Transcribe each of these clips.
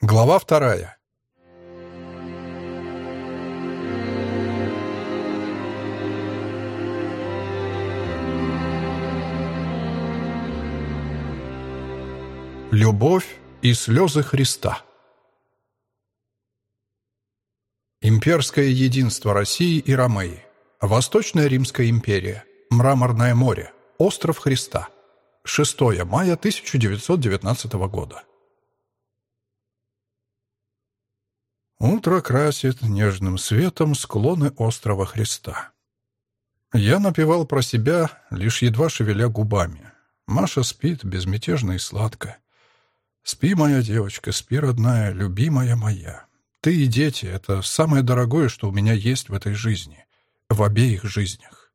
Глава вторая. Любовь и слезы Христа. Имперское единство России и Ромеи. Восточная Римская империя. Мраморное море. Остров Христа. 6 мая 1919 года. Утро красит нежным светом склоны острова Христа. Я напевал про себя, лишь едва шевеля губами. Маша спит безмятежно и сладко. Спи, моя девочка, спи, родная, любимая моя. Ты и дети — это самое дорогое, что у меня есть в этой жизни. В обеих жизнях.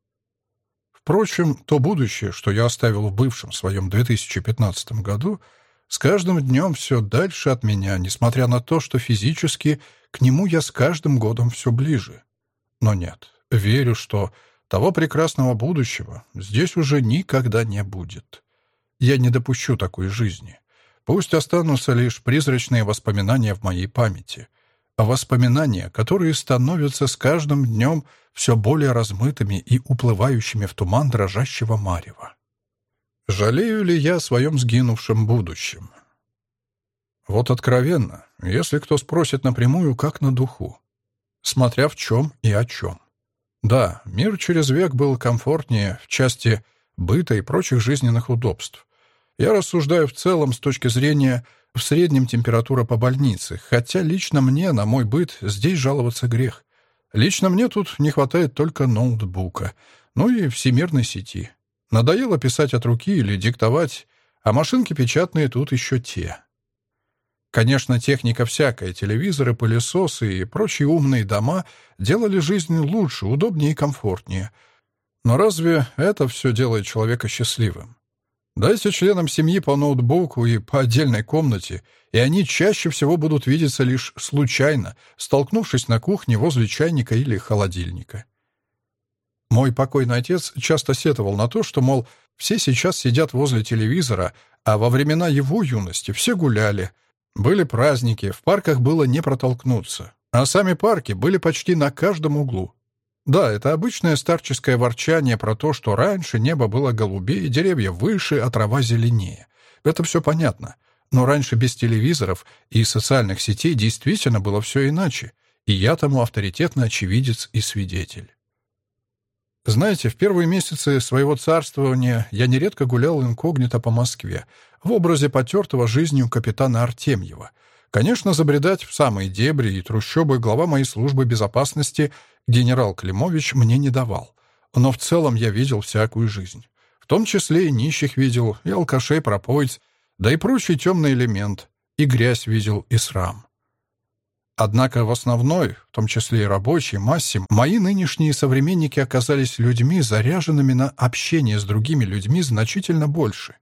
Впрочем, то будущее, что я оставил в бывшем своем 2015 году — с каждым днем все дальше от меня, несмотря на то, что физически к нему я с каждым годом все ближе. Но нет, верю, что того прекрасного будущего здесь уже никогда не будет. Я не допущу такой жизни. Пусть останутся лишь призрачные воспоминания в моей памяти. А воспоминания, которые становятся с каждым днем все более размытыми и уплывающими в туман дрожащего марева. Жалею ли я о своем сгинувшем будущем? Вот откровенно, если кто спросит напрямую, как на духу. Смотря в чем и о чем. Да, мир через век был комфортнее в части быта и прочих жизненных удобств. Я рассуждаю в целом с точки зрения в среднем температура по больнице, хотя лично мне на мой быт здесь жаловаться грех. Лично мне тут не хватает только ноутбука, ну и всемирной сети. Надоело писать от руки или диктовать, а машинки печатные тут еще те. Конечно, техника всякая, телевизоры, пылесосы и прочие умные дома делали жизнь лучше, удобнее и комфортнее. Но разве это все делает человека счастливым? Дайте членам семьи по ноутбуку и по отдельной комнате, и они чаще всего будут видеться лишь случайно, столкнувшись на кухне возле чайника или холодильника. Мой покойный отец часто сетовал на то, что, мол, все сейчас сидят возле телевизора, а во времена его юности все гуляли. Были праздники, в парках было не протолкнуться. А сами парки были почти на каждом углу. Да, это обычное старческое ворчание про то, что раньше небо было голубее, деревья выше, а трава зеленее. Это все понятно. Но раньше без телевизоров и социальных сетей действительно было все иначе, и я тому авторитетный очевидец и свидетель. Знаете, в первые месяцы своего царствования я нередко гулял инкогнито по Москве в образе потертого жизнью капитана Артемьева. Конечно, забредать в самые дебри и трущобы глава моей службы безопасности генерал Климович мне не давал. Но в целом я видел всякую жизнь. В том числе и нищих видел, и алкашей, пропоиц, да и прочий темный элемент, и грязь видел, и срам. Однако в основной, в том числе и рабочей, массе, мои нынешние современники оказались людьми, заряженными на общение с другими людьми значительно больше.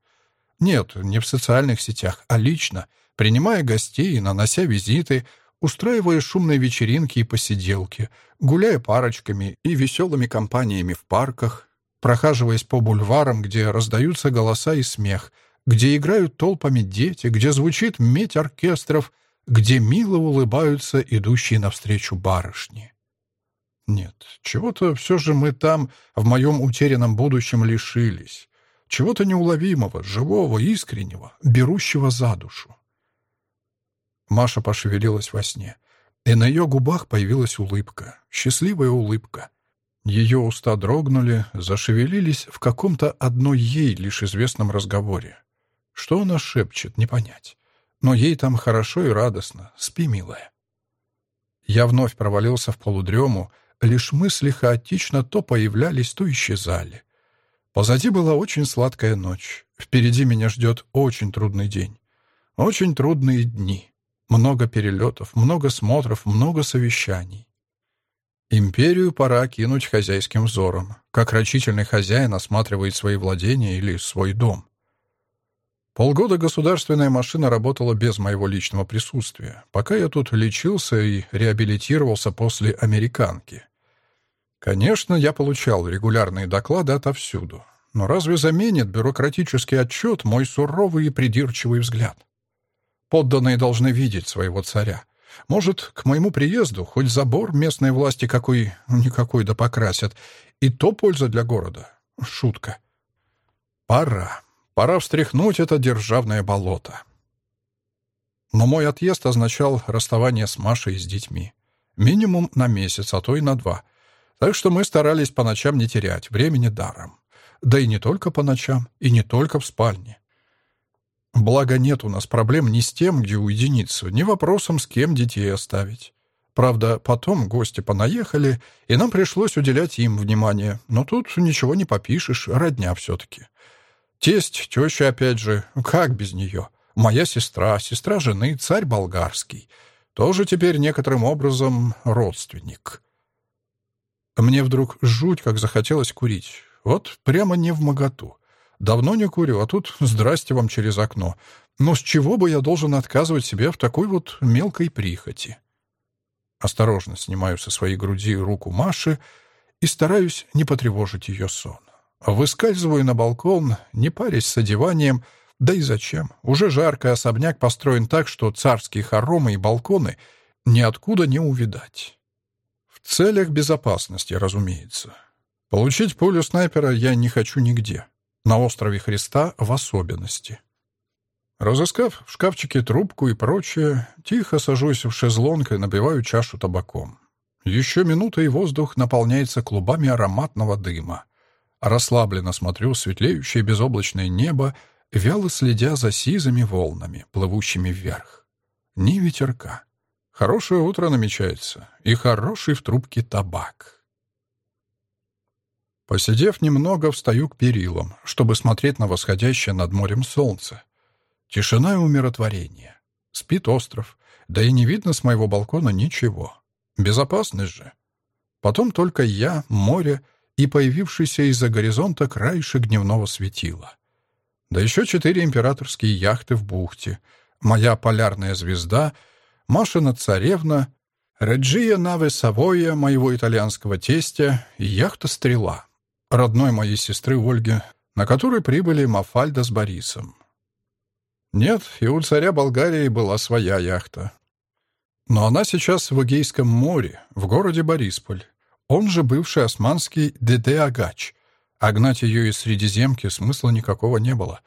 Нет, не в социальных сетях, а лично, принимая гостей, нанося визиты, устраивая шумные вечеринки и посиделки, гуляя парочками и веселыми компаниями в парках, прохаживаясь по бульварам, где раздаются голоса и смех, где играют толпами дети, где звучит медь оркестров — где мило улыбаются идущие навстречу барышни. Нет, чего-то все же мы там, в моем утерянном будущем, лишились. Чего-то неуловимого, живого, искреннего, берущего за душу. Маша пошевелилась во сне, и на ее губах появилась улыбка, счастливая улыбка. Ее уста дрогнули, зашевелились в каком-то одной ей лишь известном разговоре. Что она шепчет, не понять но ей там хорошо и радостно. Спи, милая. Я вновь провалился в полудрему, лишь мысли хаотично то появлялись, то исчезали. Позади была очень сладкая ночь. Впереди меня ждет очень трудный день. Очень трудные дни. Много перелетов, много смотров, много совещаний. Империю пора кинуть хозяйским взором, как рачительный хозяин осматривает свои владения или свой дом. Полгода государственная машина работала без моего личного присутствия, пока я тут лечился и реабилитировался после американки. Конечно, я получал регулярные доклады отовсюду, но разве заменит бюрократический отчет мой суровый и придирчивый взгляд? подданные должны видеть своего царя. Может, к моему приезду хоть забор местной власти какой-никакой да покрасят, и то польза для города. Шутка. Пора. Пора встряхнуть это державное болото. Но мой отъезд означал расставание с Машей и с детьми. Минимум на месяц, а то и на два. Так что мы старались по ночам не терять, времени даром. Да и не только по ночам, и не только в спальне. Благо нет у нас проблем ни с тем, где уединиться, ни вопросом, с кем детей оставить. Правда, потом гости понаехали, и нам пришлось уделять им внимание. Но тут ничего не попишешь, родня все-таки. Тесть, теща опять же, как без нее? Моя сестра, сестра жены, царь болгарский. Тоже теперь некоторым образом родственник. Мне вдруг жуть как захотелось курить. Вот прямо не в моготу. Давно не курю, а тут здрасте вам через окно. Но с чего бы я должен отказывать себе в такой вот мелкой прихоти? Осторожно снимаю со своей груди руку Маши и стараюсь не потревожить ее сон. Выскальзываю на балкон, не парясь с одеванием, да и зачем? Уже жарко, особняк построен так, что царские хоромы и балконы ниоткуда не увидать. В целях безопасности, разумеется. Получить пулю снайпера я не хочу нигде. На острове Христа в особенности. Разыскав в шкафчике трубку и прочее, тихо сажусь в шезлонг и набиваю чашу табаком. Еще минута, и воздух наполняется клубами ароматного дыма. Расслабленно смотрю светлеющее безоблачное небо, вяло следя за сизыми волнами, плывущими вверх. Ни ветерка. Хорошее утро намечается, и хороший в трубке табак. Посидев немного, встаю к перилам, чтобы смотреть на восходящее над морем солнце. Тишина и умиротворение. Спит остров. Да и не видно с моего балкона ничего. Безопасность же. Потом только я, море и появившийся из-за горизонта краешек дневного светила. Да еще четыре императорские яхты в бухте. Моя полярная звезда, Машина царевна, Реджия Наве Савоя, моего итальянского тестя, и яхта «Стрела», родной моей сестры Ольги, на которой прибыли Мафальда с Борисом. Нет, и у царя Болгарии была своя яхта. Но она сейчас в Эгейском море, в городе Борисполь. Он же бывший османский Деде-Агач. А гнать ее из Средиземки смысла никакого не было.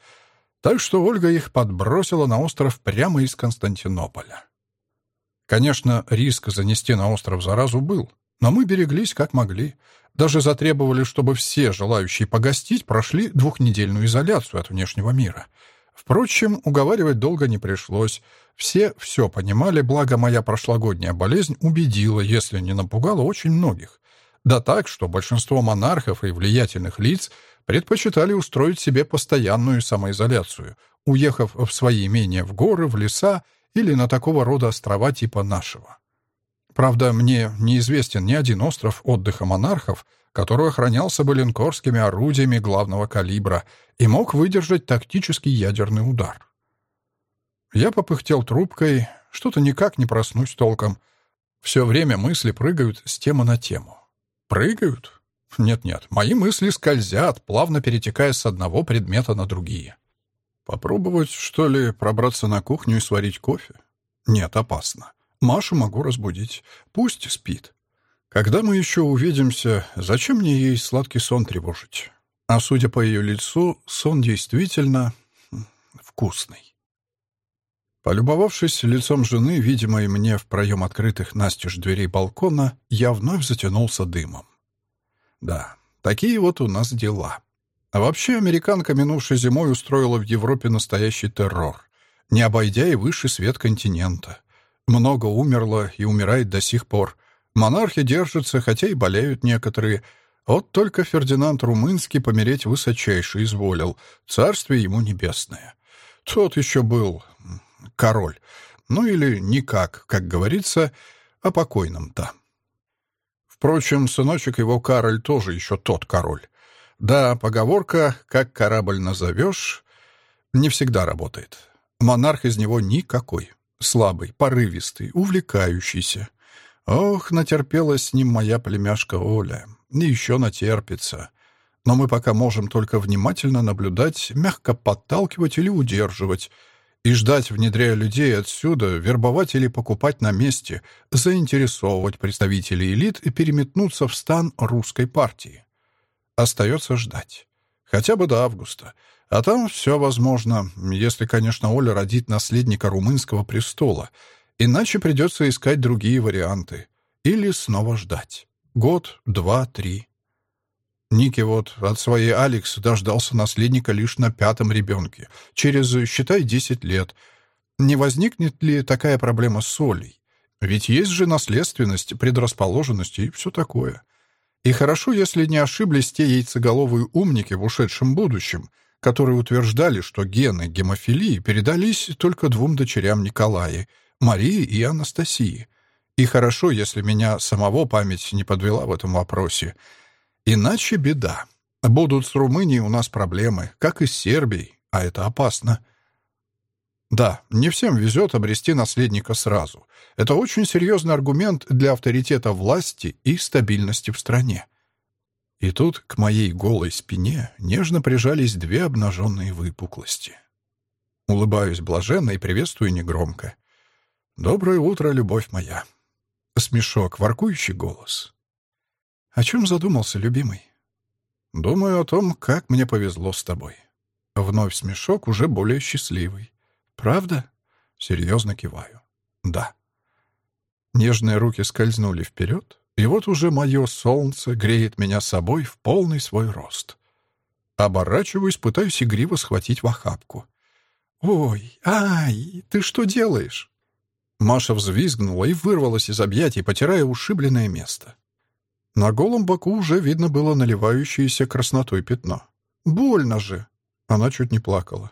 Так что Ольга их подбросила на остров прямо из Константинополя. Конечно, риск занести на остров заразу был, но мы береглись как могли. Даже затребовали, чтобы все желающие погостить прошли двухнедельную изоляцию от внешнего мира — Впрочем, уговаривать долго не пришлось. Все все понимали, благо моя прошлогодняя болезнь убедила, если не напугала, очень многих. Да так, что большинство монархов и влиятельных лиц предпочитали устроить себе постоянную самоизоляцию, уехав в свои имения в горы, в леса или на такого рода острова типа нашего. Правда, мне неизвестен ни один остров отдыха монархов, который охранялся бы линкорскими орудиями главного калибра и мог выдержать тактический ядерный удар. Я попыхтел трубкой, что-то никак не проснусь толком. Все время мысли прыгают с темы на тему. Прыгают? Нет-нет, мои мысли скользят, плавно перетекая с одного предмета на другие. Попробовать, что ли, пробраться на кухню и сварить кофе? Нет, опасно. Машу могу разбудить. Пусть спит. Когда мы еще увидимся, зачем мне ей сладкий сон тревожить? А судя по ее лицу, сон действительно вкусный. Полюбовавшись лицом жены, видимой мне в проем открытых настежь дверей балкона, я вновь затянулся дымом. Да, такие вот у нас дела. А вообще, американка, минувшей зимой, устроила в Европе настоящий террор, не обойдя и высший свет континента. Много умерло и умирает до сих пор, Монархи держатся, хотя и болеют некоторые. Вот только Фердинанд Румынский помереть высочайше изволил. Царствие ему небесное. Тот еще был король. Ну или никак, как говорится, о покойном-то. Впрочем, сыночек его Кароль тоже еще тот король. Да, поговорка «как корабль назовешь» не всегда работает. Монарх из него никакой. Слабый, порывистый, увлекающийся. Ох, натерпелась с ним моя племяшка Оля. И еще натерпится. Но мы пока можем только внимательно наблюдать, мягко подталкивать или удерживать. И ждать, внедряя людей отсюда, вербовать или покупать на месте, заинтересовывать представителей элит и переметнуться в стан русской партии. Остается ждать. Хотя бы до августа. А там все возможно, если, конечно, Оля родит наследника румынского престола. Иначе придется искать другие варианты. Или снова ждать. Год, два, три. Ники вот от своей Алекс дождался наследника лишь на пятом ребенке, через, считай, десять лет. Не возникнет ли такая проблема с Олей? Ведь есть же наследственность, предрасположенность и все такое. И хорошо, если не ошиблись те яйцеголовые умники в ушедшем будущем, которые утверждали, что гены гемофилии передались только двум дочерям Николая, Марии и Анастасии. И хорошо, если меня самого память не подвела в этом вопросе — Иначе беда. Будут с Румынией у нас проблемы, как и с Сербией, а это опасно. Да, не всем везет обрести наследника сразу. Это очень серьезный аргумент для авторитета власти и стабильности в стране. И тут к моей голой спине нежно прижались две обнаженные выпуклости. Улыбаюсь блаженно и приветствую негромко. «Доброе утро, любовь моя!» Смешок, воркующий голос. «О чем задумался, любимый?» «Думаю о том, как мне повезло с тобой». Вновь смешок, уже более счастливый. «Правда?» Серьезно киваю. «Да». Нежные руки скользнули вперед, и вот уже мое солнце греет меня собой в полный свой рост. Оборачиваюсь, пытаюсь игриво схватить в охапку. «Ой, ай, ты что делаешь?» Маша взвизгнула и вырвалась из объятий, потирая ушибленное место. На голом боку уже видно было наливающееся краснотой пятно. «Больно же!» Она чуть не плакала.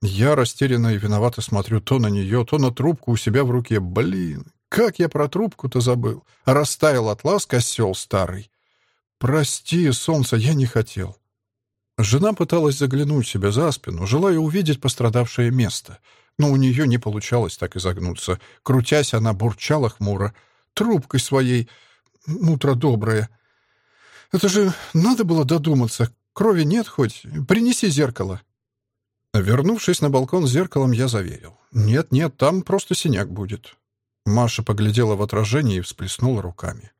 Я растерянно и виновато смотрю то на нее, то на трубку у себя в руке. Блин, как я про трубку-то забыл. Растаял от ласк осел старый. «Прости, солнце, я не хотел». Жена пыталась заглянуть себе за спину, желая увидеть пострадавшее место. Но у нее не получалось так изогнуться. Крутясь, она бурчала хмуро. Трубкой своей утро доброе. Это же надо было додуматься. Крови нет хоть? Принеси зеркало». Вернувшись на балкон зеркалом, я заверил. «Нет-нет, там просто синяк будет». Маша поглядела в отражение и всплеснула руками.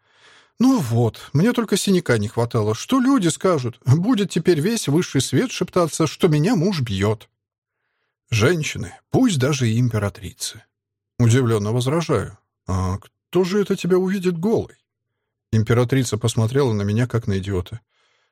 «Ну вот, мне только синяка не хватало. Что люди скажут? Будет теперь весь высший свет шептаться, что меня муж бьет». «Женщины, пусть даже и императрицы». Удивленно возражаю. «А кто же это тебя увидит голой?» Императрица посмотрела на меня, как на идиота.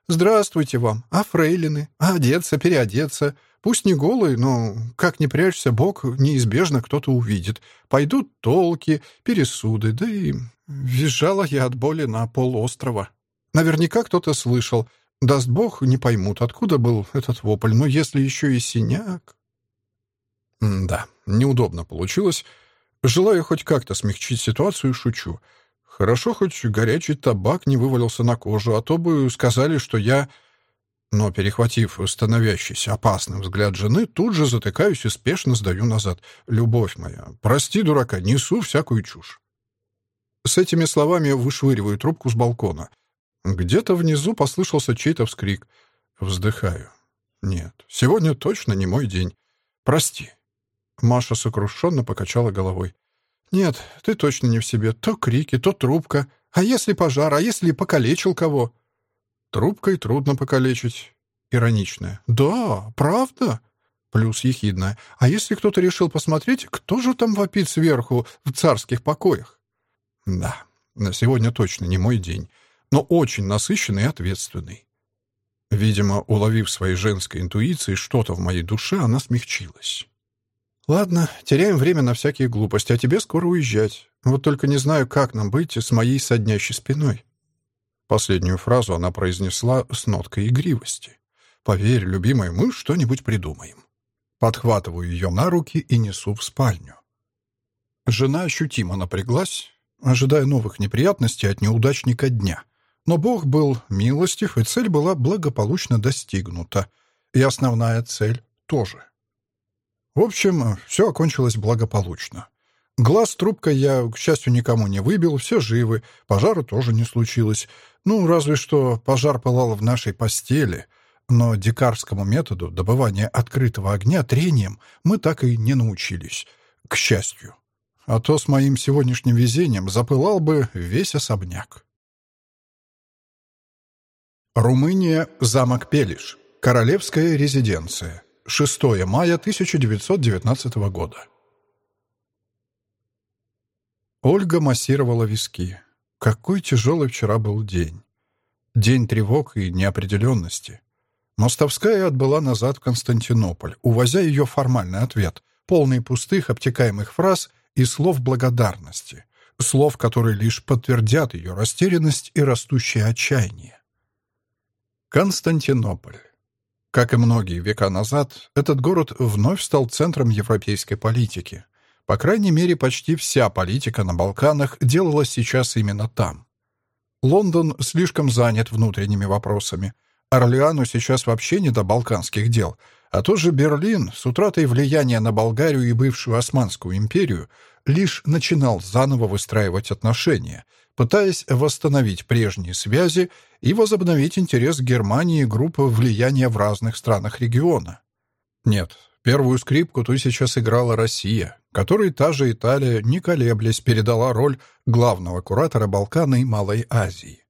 «Здравствуйте вам, а фрейлины? А одеться, переодеться? Пусть не голые, но, как не прячься, Бог неизбежно кто-то увидит. Пойдут толки, пересуды, да и...» Визжала я от боли на пол острова. Наверняка кто-то слышал. Даст Бог, не поймут, откуда был этот вопль, но если еще и синяк... М да, неудобно получилось. Желаю хоть как-то смягчить ситуацию, шучу. Хорошо, хоть горячий табак не вывалился на кожу, а то бы сказали, что я... Но, перехватив становящийся опасным взгляд жены, тут же затыкаюсь и спешно сдаю назад. «Любовь моя, прости, дурака, несу всякую чушь». С этими словами вышвыриваю трубку с балкона. Где-то внизу послышался чей-то вскрик. Вздыхаю. «Нет, сегодня точно не мой день. Прости». Маша сокрушенно покачала головой. «Нет, ты точно не в себе. То крики, то трубка. А если пожар, а если покалечил кого?» «Трубкой трудно покалечить». Ироничная. «Да, правда?» Плюс ехидная. «А если кто-то решил посмотреть, кто же там вопит сверху в царских покоях?» «Да, на сегодня точно не мой день, но очень насыщенный и ответственный». Видимо, уловив своей женской интуицией что-то в моей душе, она смягчилась. «Ладно, теряем время на всякие глупости, а тебе скоро уезжать. Вот только не знаю, как нам быть с моей соднящей спиной». Последнюю фразу она произнесла с ноткой игривости. «Поверь, любимая, мы что-нибудь придумаем». Подхватываю ее на руки и несу в спальню. Жена ощутимо напряглась, ожидая новых неприятностей от неудачника дня. Но Бог был милостив, и цель была благополучно достигнута. И основная цель тоже. В общем, все окончилось благополучно. Глаз трубкой я, к счастью, никому не выбил, все живы, пожара тоже не случилось. Ну, разве что пожар пылал в нашей постели. но дикарскому методу добывания открытого огня трением мы так и не научились. К счастью. А то с моим сегодняшним везением запылал бы весь особняк. Румыния, замок Пелиш. Королевская резиденция. 6 мая 1919 года. Ольга массировала виски. Какой тяжелый вчера был день. День тревог и неопределенности. Мостовская отбыла назад в Константинополь, увозя ее формальный ответ, полный пустых обтекаемых фраз и слов благодарности, слов, которые лишь подтвердят ее растерянность и растущее отчаяние. Константинополь. Как и многие века назад, этот город вновь стал центром европейской политики. По крайней мере, почти вся политика на Балканах делалась сейчас именно там. Лондон слишком занят внутренними вопросами. Орлеану сейчас вообще не до балканских дел, а тот же Берлин с утратой влияния на Болгарию и бывшую Османскую империю лишь начинал заново выстраивать отношения, пытаясь восстановить прежние связи и возобновить интерес Германии и группы влияния в разных странах региона. Нет, первую скрипку тут сейчас играла Россия, которой та же Италия, не колеблясь, передала роль главного куратора Балкана и Малой Азии.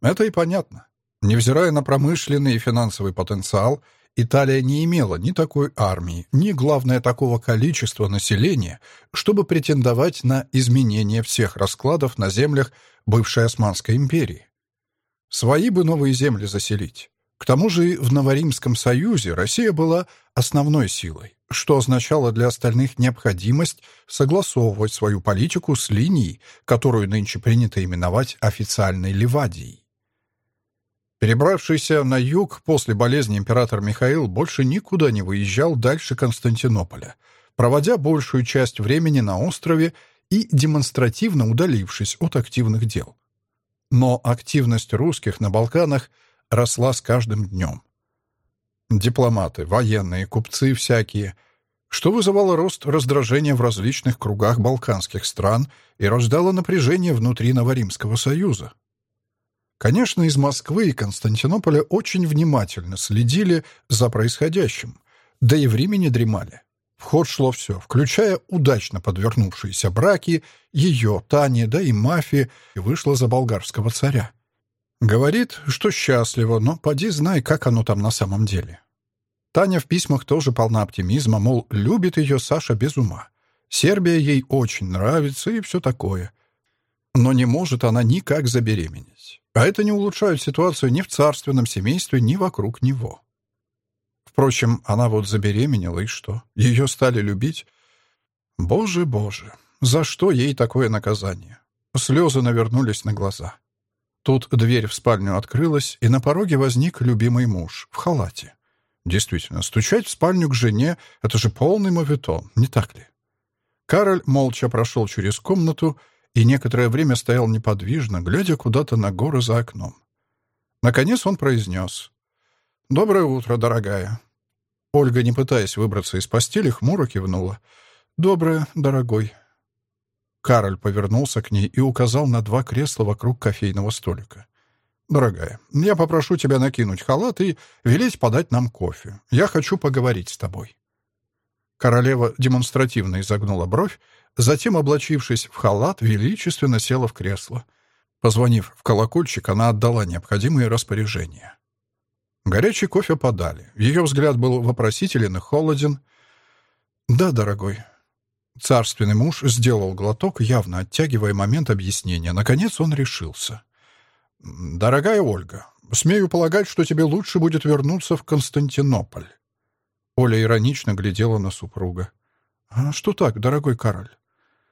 Это и понятно. Невзирая на промышленный и финансовый потенциал, Италия не имела ни такой армии, ни, главное, такого количества населения, чтобы претендовать на изменение всех раскладов на землях бывшей Османской империи. Свои бы новые земли заселить. К тому же в Новоримском союзе Россия была основной силой, что означало для остальных необходимость согласовывать свою политику с линией, которую нынче принято именовать официальной Ливадией. Перебравшийся на юг после болезни император Михаил больше никуда не выезжал дальше Константинополя, проводя большую часть времени на острове и демонстративно удалившись от активных дел. Но активность русских на Балканах росла с каждым днем. Дипломаты, военные, купцы всякие, что вызывало рост раздражения в различных кругах балканских стран и рождало напряжение внутри Новоримского союза. Конечно, из Москвы и Константинополя очень внимательно следили за происходящим, да и в Риме не дремали. В ход шло все, включая удачно подвернувшиеся браки, ее, Тани, да и мафии, и вышла за болгарского царя. Говорит, что счастлива, но поди знай, как оно там на самом деле. Таня в письмах тоже полна оптимизма, мол, любит ее Саша без ума. Сербия ей очень нравится и все такое. Но не может она никак забеременеть. А это не улучшает ситуацию ни в царственном семействе, ни вокруг него. Впрочем, она вот забеременела, и что? Ее стали любить? Боже, боже, за что ей такое наказание? Слезы навернулись на глаза. Тут дверь в спальню открылась, и на пороге возник любимый муж в халате. Действительно, стучать в спальню к жене — это же полный моветон, не так ли? Кароль молча прошел через комнату и некоторое время стоял неподвижно, глядя куда-то на горы за окном. Наконец он произнес. «Доброе утро, дорогая». Ольга, не пытаясь выбраться из постели, хмуро кивнула. «Доброе, дорогой». Кароль повернулся к ней и указал на два кресла вокруг кофейного столика. «Дорогая, я попрошу тебя накинуть халат и велеть подать нам кофе. Я хочу поговорить с тобой». Королева демонстративно изогнула бровь, Затем, облачившись в халат, величественно села в кресло. Позвонив в колокольчик, она отдала необходимые распоряжения. Горячий кофе подали. Ее взгляд был вопросителен и холоден. «Да, дорогой». Царственный муж сделал глоток, явно оттягивая момент объяснения. Наконец он решился. «Дорогая Ольга, смею полагать, что тебе лучше будет вернуться в Константинополь». Оля иронично глядела на супруга. «А что так, дорогой король?»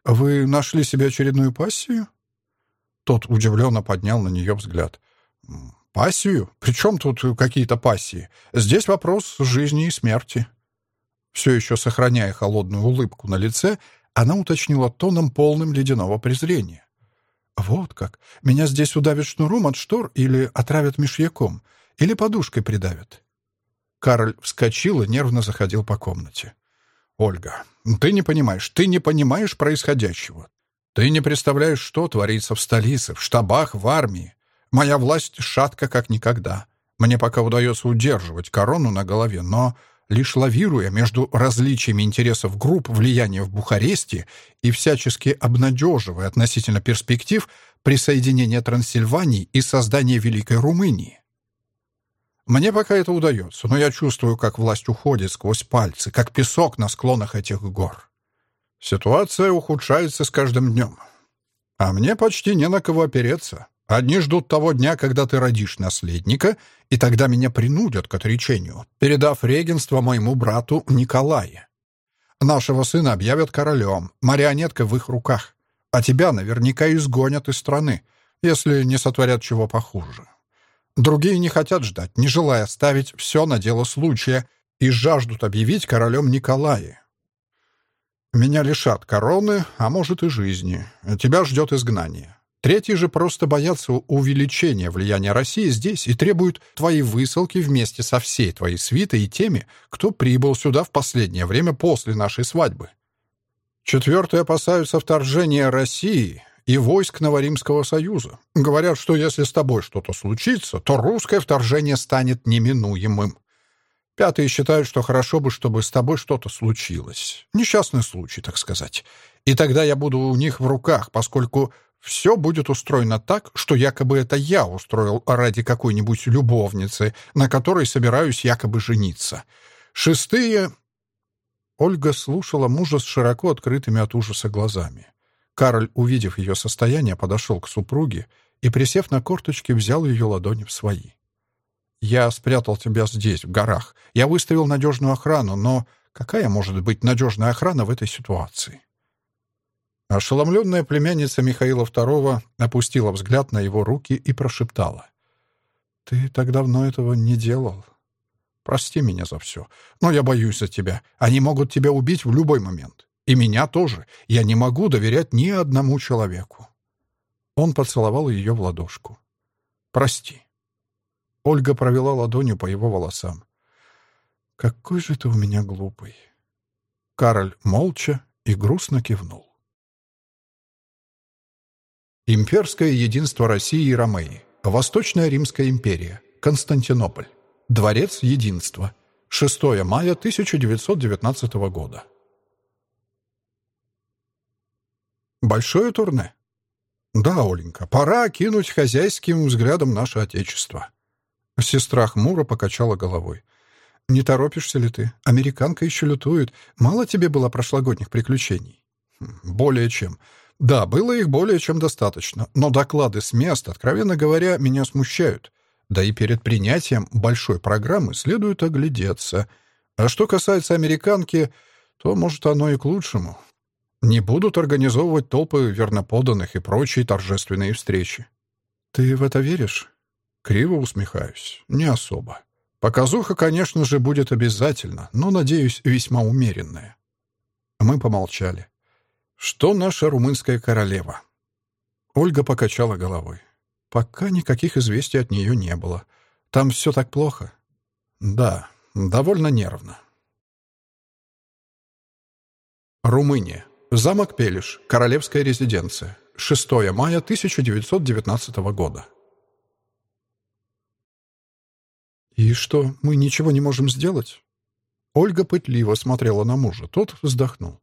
«Вы нашли себе очередную пассию?» Тот удивленно поднял на нее взгляд. «Пассию? Причем тут какие-то пассии? Здесь вопрос жизни и смерти». Все еще сохраняя холодную улыбку на лице, она уточнила тоном полным ледяного презрения. «Вот как. Меня здесь удавят шнуром от штор или отравят мешьяком, или подушкой придавят». Кароль вскочил и нервно заходил по комнате. «Ольга, ты не понимаешь, ты не понимаешь происходящего. Ты не представляешь, что творится в столице, в штабах, в армии. Моя власть шатка как никогда. Мне пока удается удерживать корону на голове, но лишь лавируя между различиями интересов групп влияния в Бухаресте и всячески обнадеживая относительно перспектив присоединения Трансильвании и создания Великой Румынии. Мне пока это удается, но я чувствую, как власть уходит сквозь пальцы, как песок на склонах этих гор. Ситуация ухудшается с каждым днем. А мне почти не на кого опереться. Одни ждут того дня, когда ты родишь наследника, и тогда меня принудят к отречению, передав регенство моему брату Николае. Нашего сына объявят королем, марионетка в их руках, а тебя наверняка изгонят из страны, если не сотворят чего похуже. Другие не хотят ждать, не желая ставить все на дело случая, и жаждут объявить королем Николая. Меня лишат короны, а может и жизни. Тебя ждет изгнание. Третьи же просто боятся увеличения влияния России здесь и требуют твоей высылки вместе со всей твоей свитой и теми, кто прибыл сюда в последнее время после нашей свадьбы. Четвертые опасаются вторжения России и войск Новоримского союза. Говорят, что если с тобой что-то случится, то русское вторжение станет неминуемым. Пятые считают, что хорошо бы, чтобы с тобой что-то случилось. Несчастный случай, так сказать. И тогда я буду у них в руках, поскольку все будет устроено так, что якобы это я устроил ради какой-нибудь любовницы, на которой собираюсь якобы жениться. Шестые... Ольга слушала мужа с широко открытыми от ужаса глазами. Кароль, увидев ее состояние, подошел к супруге и, присев на корточки, взял ее ладони в свои. «Я спрятал тебя здесь, в горах. Я выставил надежную охрану, но какая может быть надежная охрана в этой ситуации?» Ошеломленная племянница Михаила II опустила взгляд на его руки и прошептала. «Ты так давно этого не делал. Прости меня за все, но я боюсь за тебя. Они могут тебя убить в любой момент. И меня тоже. Я не могу доверять ни одному человеку». Он поцеловал ее в ладошку. «Прости». Ольга провела ладонью по его волосам. «Какой же ты у меня глупый». Кароль молча и грустно кивнул. Имперское единство России и Ромеи. Восточная Римская империя. Константинополь. Дворец единства. 6 мая 1919 года. Большое турне? Да, Оленька, пора кинуть хозяйским взглядом наше Отечество. Сестра хмуро покачала головой. «Не торопишься ли ты? Американка еще лютует. Мало тебе было прошлогодних приключений?» «Хм, «Более чем. Да, было их более чем достаточно, но доклады с мест, откровенно говоря, меня смущают. Да и перед принятием большой программы следует оглядеться. А что касается американки, то, может, оно и к лучшему. Не будут организовывать толпы верноподанных и прочие торжественные встречи. Ты в это веришь? Криво усмехаюсь. Не особо. Показуха, конечно же, будет обязательно, но, надеюсь, весьма умеренная. Мы помолчали. Что наша румынская королева? Ольга покачала головой. Пока никаких известий от нее не было. Там все так плохо. Да, довольно нервно. Румыния. Замок Пелиш. Королевская резиденция. 6 мая 1919 года. «И что, мы ничего не можем сделать?» Ольга пытливо смотрела на мужа. Тот вздохнул.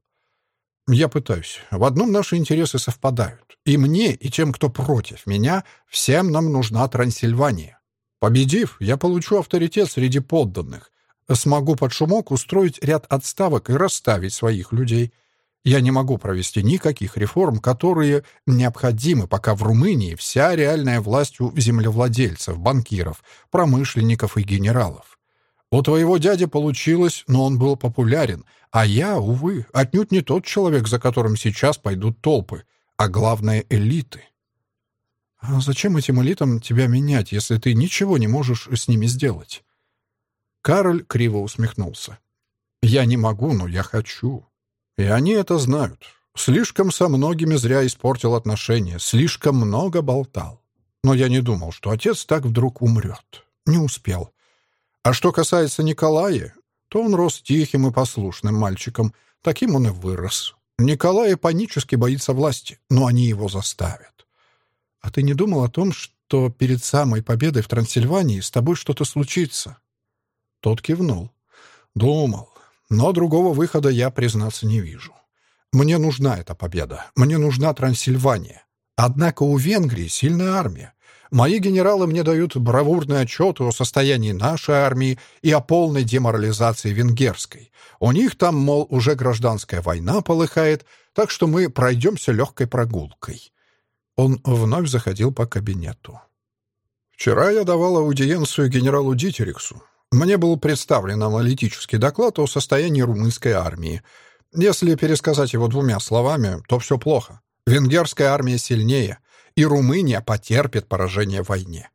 Я пытаюсь. В одном наши интересы совпадают. И мне, и тем, кто против меня, всем нам нужна Трансильвания. Победив, я получу авторитет среди подданных. Смогу под шумок устроить ряд отставок и расставить своих людей. Я не могу провести никаких реформ, которые необходимы, пока в Румынии вся реальная власть у землевладельцев, банкиров, промышленников и генералов. У твоего дяди получилось, но он был популярен, а я, увы, отнюдь не тот человек, за которым сейчас пойдут толпы, а главное — элиты. А зачем этим элитам тебя менять, если ты ничего не можешь с ними сделать? Кароль криво усмехнулся. Я не могу, но я хочу. И они это знают. Слишком со многими зря испортил отношения, слишком много болтал. Но я не думал, что отец так вдруг умрет. Не успел. А что касается Николая, то он рос тихим и послушным мальчиком. Таким он и вырос. Николай панически боится власти, но они его заставят. А ты не думал о том, что перед самой победой в Трансильвании с тобой что-то случится?» Тот кивнул. «Думал. Но другого выхода я, признаться, не вижу. Мне нужна эта победа. Мне нужна Трансильвания. Однако у Венгрии сильная армия. Мои генералы мне дают бравурные отчеты о состоянии нашей армии и о полной деморализации венгерской. У них там, мол, уже гражданская война полыхает, так что мы пройдемся легкой прогулкой. Он вновь заходил по кабинету. Вчера я давал аудиенцию генералу Дитериксу. Мне был представлен аналитический доклад о состоянии румынской армии. Если пересказать его двумя словами, то все плохо. Венгерская армия сильнее, и Румыния потерпит поражение в войне.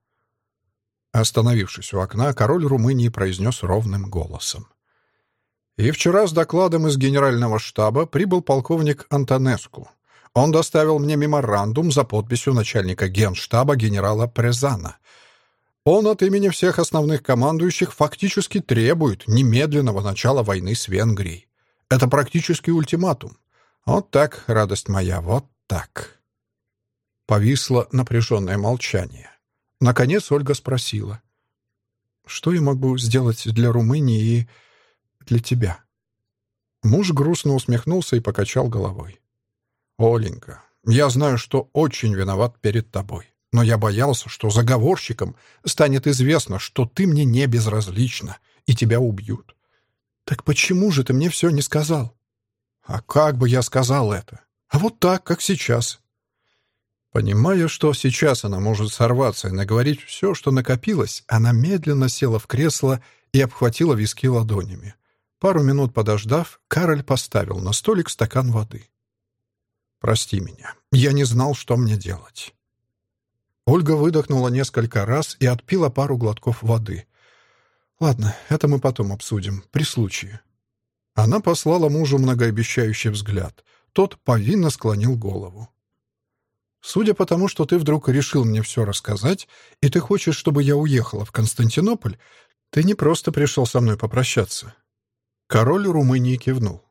Остановившись у окна, король Румынии произнес ровным голосом. И вчера с докладом из генерального штаба прибыл полковник Антонеску. Он доставил мне меморандум за подписью начальника генштаба генерала Презана. Он от имени всех основных командующих фактически требует немедленного начала войны с Венгрией. Это практически ультиматум. Вот так, радость моя, вот так. Повисло напряженное молчание. Наконец Ольга спросила. «Что я могу сделать для Румынии и для тебя?» Муж грустно усмехнулся и покачал головой. «Оленька, я знаю, что очень виноват перед тобой, но я боялся, что заговорщикам станет известно, что ты мне не безразлична, и тебя убьют. Так почему же ты мне все не сказал?» «А как бы я сказал это? А вот так, как сейчас. Понимая, что сейчас она может сорваться и наговорить все, что накопилось, она медленно села в кресло и обхватила виски ладонями. Пару минут подождав, Кароль поставил на столик стакан воды. «Прости меня. Я не знал, что мне делать». Ольга выдохнула несколько раз и отпила пару глотков воды. «Ладно, это мы потом обсудим, при случае». Она послала мужу многообещающий взгляд. Тот повинно склонил голову. «Судя по тому, что ты вдруг решил мне все рассказать, и ты хочешь, чтобы я уехала в Константинополь, ты не просто пришел со мной попрощаться». Король Румынии кивнул.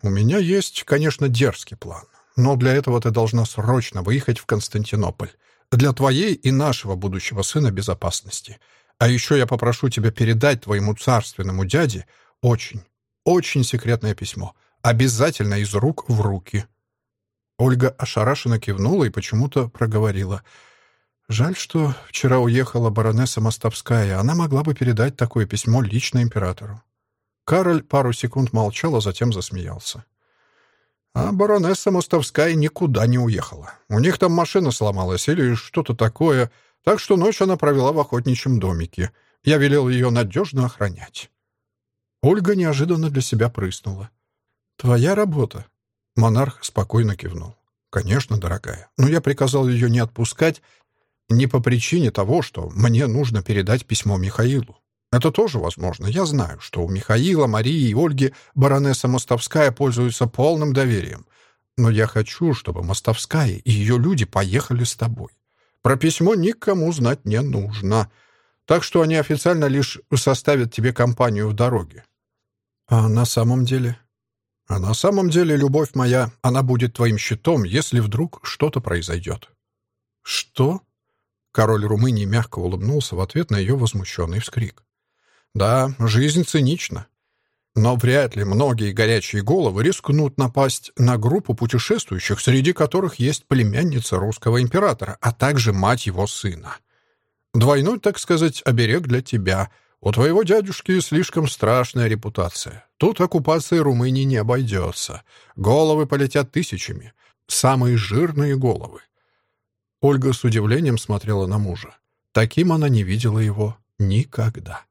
«У меня есть, конечно, дерзкий план, но для этого ты должна срочно выехать в Константинополь. Для твоей и нашего будущего сына безопасности. А еще я попрошу тебя передать твоему царственному дяде очень, очень секретное письмо. Обязательно из рук в руки». Ольга ошарашенно кивнула и почему-то проговорила. «Жаль, что вчера уехала баронесса Мостовская. Она могла бы передать такое письмо лично императору». Кароль пару секунд молчал, а затем засмеялся. А баронесса Мостовская никуда не уехала. У них там машина сломалась или что-то такое, так что ночь она провела в охотничьем домике. Я велел ее надежно охранять. Ольга неожиданно для себя прыснула. «Твоя работа?» Монарх спокойно кивнул. «Конечно, дорогая, но я приказал ее не отпускать не по причине того, что мне нужно передать письмо Михаилу. Это тоже возможно. Я знаю, что у Михаила, Марии и Ольги баронесса Мостовская пользуются полным доверием. Но я хочу, чтобы Мостовская и ее люди поехали с тобой. Про письмо никому знать не нужно. Так что они официально лишь составят тебе компанию в дороге. А на самом деле? А на самом деле, любовь моя, она будет твоим щитом, если вдруг что-то произойдет. Что? Король Румынии мягко улыбнулся в ответ на ее возмущенный вскрик. Да, жизнь цинична. Но вряд ли многие горячие головы рискнут напасть на группу путешествующих, среди которых есть племянница русского императора, а также мать его сына. Двойной, так сказать, оберег для тебя. У твоего дядюшки слишком страшная репутация. Тут оккупации Румынии не обойдется. Головы полетят тысячами. Самые жирные головы. Ольга с удивлением смотрела на мужа. Таким она не видела его никогда.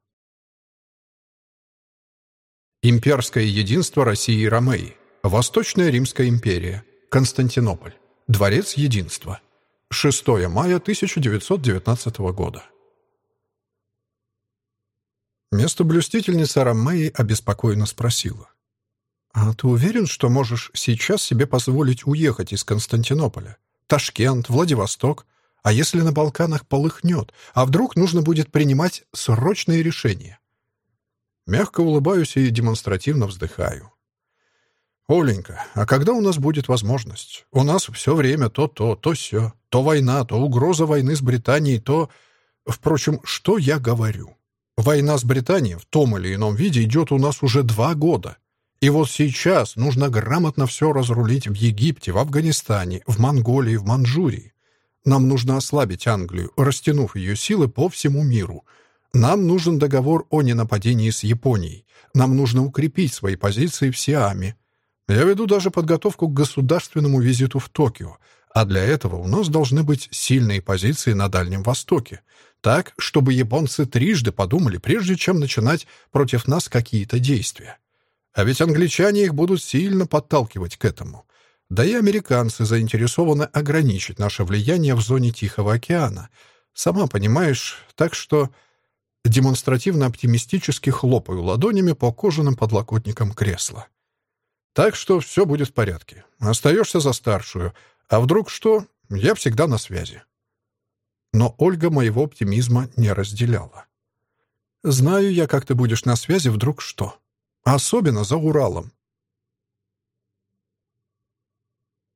Имперское единство России и Ромеи. Восточная Римская империя. Константинополь. Дворец единства. 6 мая 1919 года. Местоблюстительница Ромеи обеспокоенно спросила. «А ты уверен, что можешь сейчас себе позволить уехать из Константинополя? Ташкент, Владивосток? А если на Балканах полыхнет? А вдруг нужно будет принимать срочные решения?» Мягко улыбаюсь и демонстративно вздыхаю. «Оленька, а когда у нас будет возможность? У нас все время то то, то все, то война, то угроза войны с Британией, то... Впрочем, что я говорю? Война с Британией в том или ином виде идет у нас уже два года. И вот сейчас нужно грамотно все разрулить в Египте, в Афганистане, в Монголии, в Манчжурии. Нам нужно ослабить Англию, растянув ее силы по всему миру. Нам нужен договор о ненападении с Японией. Нам нужно укрепить свои позиции в Сиаме. Я веду даже подготовку к государственному визиту в Токио, а для этого у нас должны быть сильные позиции на Дальнем Востоке, так, чтобы японцы трижды подумали, прежде чем начинать против нас какие-то действия. А ведь англичане их будут сильно подталкивать к этому. Да и американцы заинтересованы ограничить наше влияние в зоне Тихого океана. Сама понимаешь, так что демонстративно оптимистически хлопаю ладонями по кожаным подлокотникам кресла. Так что все будет в порядке. Остаешься за старшую. А вдруг что? Я всегда на связи. Но Ольга моего оптимизма не разделяла. Знаю я, как ты будешь на связи, вдруг что. Особенно за Уралом.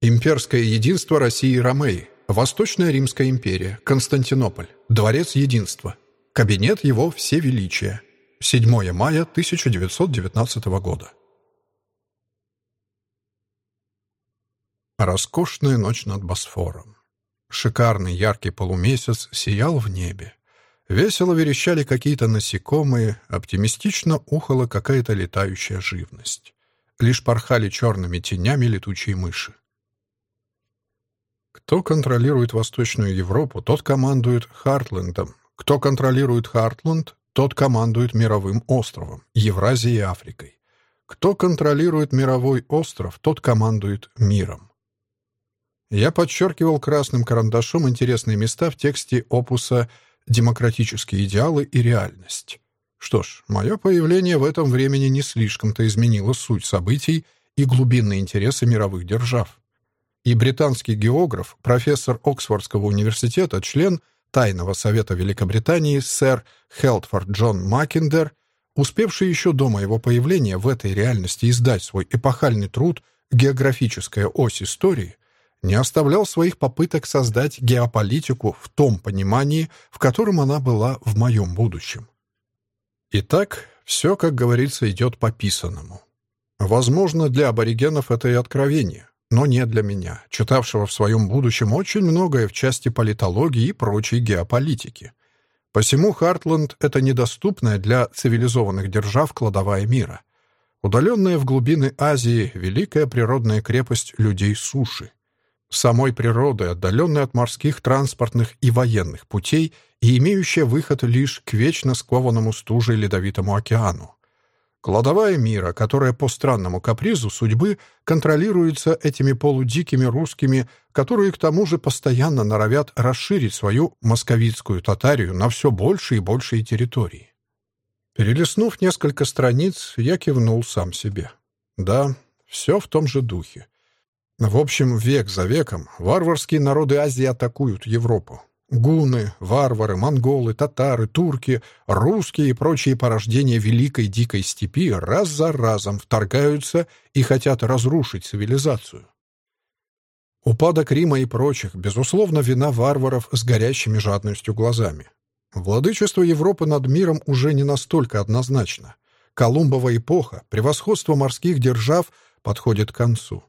Имперское единство России и Ромеи. Восточная Римская империя. Константинополь. Дворец единства. Кабинет его Всевеличия. 7 мая 1919 года. Роскошная ночь над Босфором. Шикарный яркий полумесяц сиял в небе. Весело верещали какие-то насекомые, оптимистично ухала какая-то летающая живность. Лишь порхали черными тенями летучие мыши. Кто контролирует Восточную Европу, тот командует Хартлендом. Кто контролирует Хартленд, тот командует мировым островом, Евразией и Африкой. Кто контролирует мировой остров, тот командует миром. Я подчеркивал красным карандашом интересные места в тексте опуса «Демократические идеалы и реальность». Что ж, мое появление в этом времени не слишком-то изменило суть событий и глубинные интересы мировых держав. И британский географ, профессор Оксфордского университета, член Тайного совета Великобритании сэр Хелтфорд Джон Маккендер, успевший еще до моего появления в этой реальности издать свой эпохальный труд «Географическая ось истории», не оставлял своих попыток создать геополитику в том понимании, в котором она была в моем будущем. Итак, все, как говорится, идет по писанному. Возможно, для аборигенов это и откровение, но не для меня, читавшего в своем будущем очень многое в части политологии и прочей геополитики. Посему Хартленд — это недоступная для цивилизованных держав кладовая мира. Удаленная в глубины Азии великая природная крепость людей суши самой природы, отдаленной от морских, транспортных и военных путей и имеющая выход лишь к вечно скованному стуже ледовитому океану. Кладовая мира, которая по странному капризу судьбы контролируется этими полудикими русскими, которые к тому же постоянно норовят расширить свою московитскую татарию на все больше и большие территории. Перелистнув несколько страниц, я кивнул сам себе. Да, все в том же духе. В общем, век за веком варварские народы Азии атакуют Европу. Гуны, варвары, монголы, татары, турки, русские и прочие порождения великой дикой степи раз за разом вторгаются и хотят разрушить цивилизацию. Упадок Рима и прочих, безусловно, вина варваров с горящими жадностью глазами. Владычество Европы над миром уже не настолько однозначно. Колумбова эпоха, превосходство морских держав подходит к концу.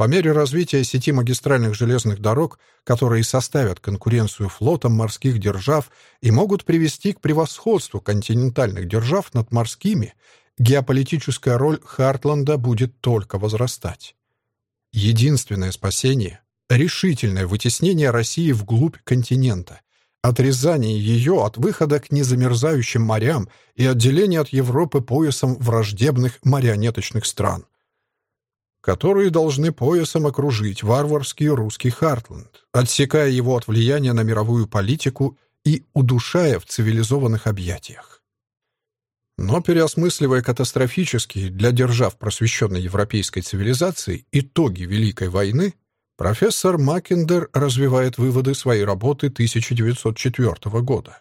По мере развития сети магистральных железных дорог, которые составят конкуренцию флотам морских держав и могут привести к превосходству континентальных держав над морскими, геополитическая роль Хартланда будет только возрастать. Единственное спасение — решительное вытеснение России вглубь континента, отрезание ее от выхода к незамерзающим морям и отделение от Европы поясом враждебных марионеточных стран которые должны поясом окружить варварский русский Хартленд, отсекая его от влияния на мировую политику и удушая в цивилизованных объятиях. Но переосмысливая катастрофические для держав просвещенной европейской цивилизации итоги Великой войны, профессор Маккендер развивает выводы своей работы 1904 года.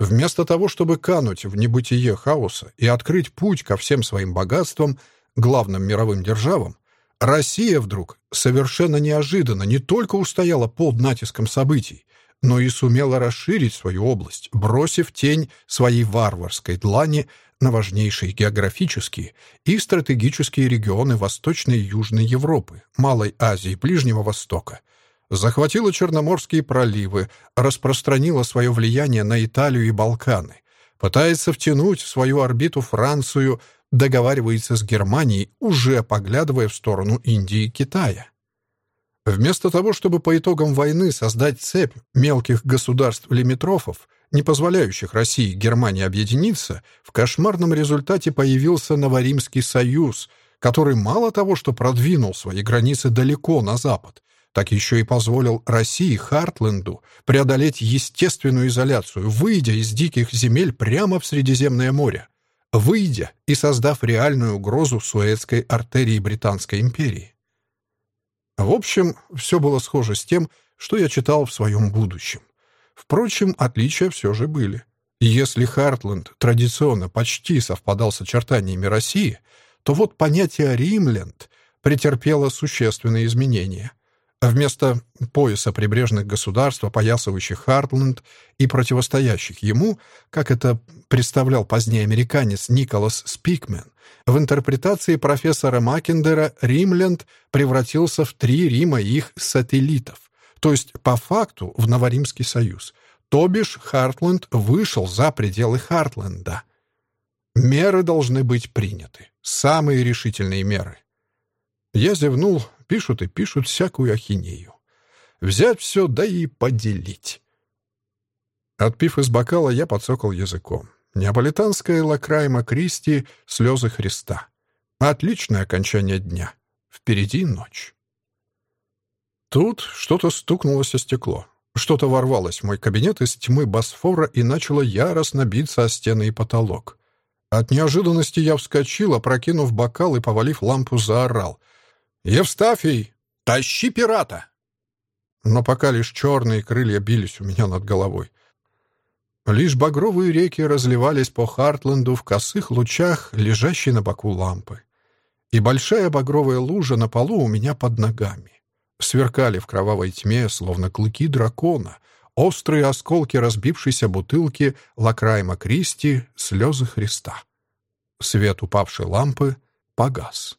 Вместо того, чтобы кануть в небытие хаоса и открыть путь ко всем своим богатствам – главным мировым державам, Россия вдруг совершенно неожиданно не только устояла под натиском событий, но и сумела расширить свою область, бросив тень своей варварской длани на важнейшие географические и стратегические регионы Восточной и Южной Европы, Малой Азии и Ближнего Востока, захватила Черноморские проливы, распространила свое влияние на Италию и Балканы, пытается втянуть в свою орбиту Францию, договаривается с Германией, уже поглядывая в сторону Индии и Китая. Вместо того, чтобы по итогам войны создать цепь мелких государств-лимитрофов, не позволяющих России и Германии объединиться, в кошмарном результате появился Новоримский союз, который мало того, что продвинул свои границы далеко на запад, так еще и позволил России, Хартленду, преодолеть естественную изоляцию, выйдя из диких земель прямо в Средиземное море, выйдя и создав реальную угрозу Суэцкой артерии Британской империи. В общем, все было схоже с тем, что я читал в своем будущем. Впрочем, отличия все же были. Если Хартленд традиционно почти совпадал с очертаниями России, то вот понятие «римленд» претерпело существенные изменения. Вместо пояса прибрежных государств, опоясывающих Хартленд и противостоящих ему, как это представлял позднее американец Николас Спикмен, в интерпретации профессора Маккендера Римленд превратился в три Рима их сателлитов, то есть по факту в Новоримский союз. То бишь Хартленд вышел за пределы Хартленда. Меры должны быть приняты. Самые решительные меры. Я зевнул, пишут и пишут всякую ахинею. Взять все, да и поделить. Отпив из бокала, я подсокал языком. Неаполитанская лакрайма Кристи «Слезы Христа». Отличное окончание дня. Впереди ночь. Тут что-то стукнулось о стекло. Что-то ворвалось в мой кабинет из тьмы Босфора и начало яростно биться о стены и потолок. От неожиданности я вскочил, опрокинув бокал и, повалив лампу, заорал. «Евстафий, тащи пирата!» Но пока лишь черные крылья бились у меня над головой. Лишь багровые реки разливались по Хартленду в косых лучах, лежащей на боку лампы. И большая багровая лужа на полу у меня под ногами сверкали в кровавой тьме, словно клыки дракона, острые осколки разбившейся бутылки Лакрайма Кристи, слезы Христа. Свет упавшей лампы погас.